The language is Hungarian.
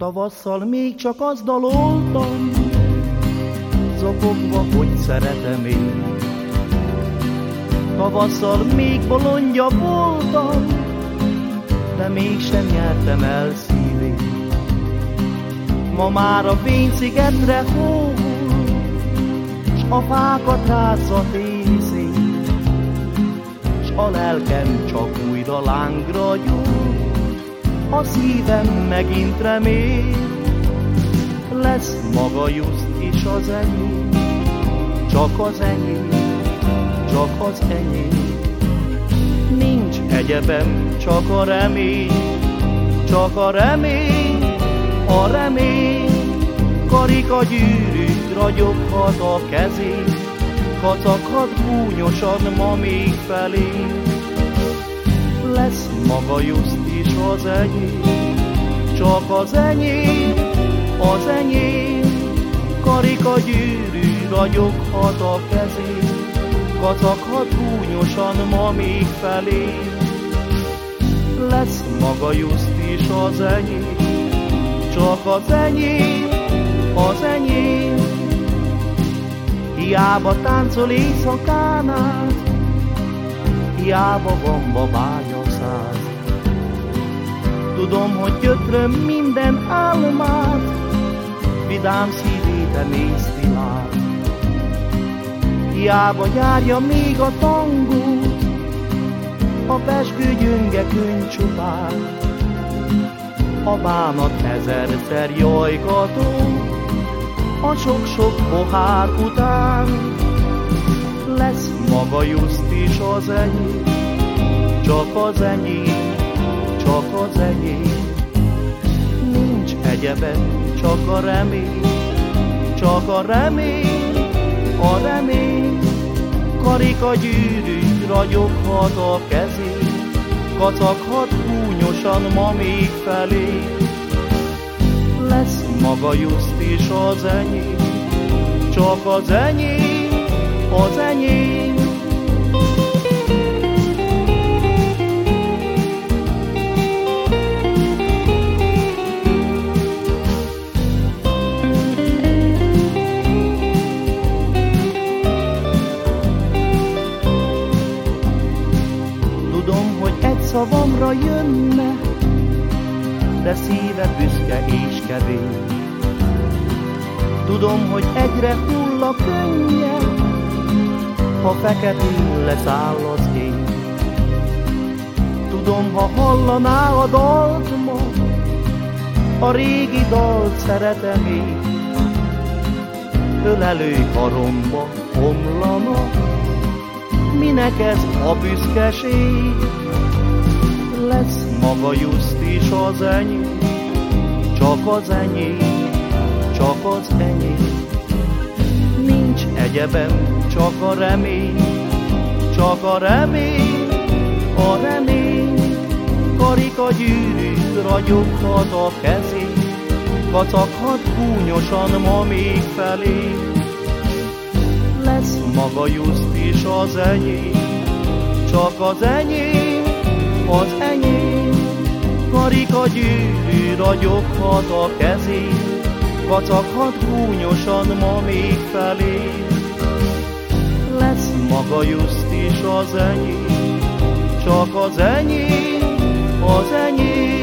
Tavasszal még csak azt daloltam, zokogva, hogy szeretem én. Tavasszal még bolondja voltam, de mégsem nyertem el szívét. Ma már a fényszigetre hóvul, s a fákat rázza tészét, s a lelkem csak újra lángra gyúl, a szívem megint remél, lesz maga just is az enyém, csak az enyém, csak az enyém. Nincs egyebem, csak a remény, csak a remény, a remény. Karika gyűrűt ragyoghat a kezén, kacaghat gúnyosan ma még felé. Lesz maga just is az enyém, csak az enyém, az enyém. Karika gyűrű ragyoghat a kezén, kacaghat gúnyosan ma még felé. Lesz maga just is az enyém, csak az enyém, az enyém. Hiába táncol éjszakán át, hiába van babája száz. Tudom, hogy gyötröm minden álmát, vidám szívét emészti lát. Hiába járja még a tangót, a peskő gyönge könycsupán. A bánat ezerszer jajgató, a sok-sok pohár után. Lesz maga just is az enyém, csak az enyém, az enyém. Nincs egyebem, csak a remény, csak a remény, a remény. Karika gyűrű ragyoghat a kezén, kacaghat húnyosan ma még felé. Lesz maga just is az enyém, csak az enyém, az enyém. Tudom, hogy egy szavamra jönne, de szíve büszke és kevés. Tudom, hogy egyre hull a könnye, ha feketén leszáll az ég. Tudom, ha hallaná a dalt ma, a régi dalt szeretem én. Ölelő karomba omlana, minek ez a büszkeség? Lesz maga just is az enyém, csak az enyém, csak az enyém. Nincs egyebem, csak a remény, csak a remény, a remény. Karika gyűrű ragyoghat a kezén, kacaghat gúnyosan ma még felé. Maga just is az enyém, csak az enyém, az enyém. Karika gyűrű ragyoghat a kezén, kacaghat gúnyosan ma még felé. Lesz maga just is az enyém, csak az enyém, az enyém.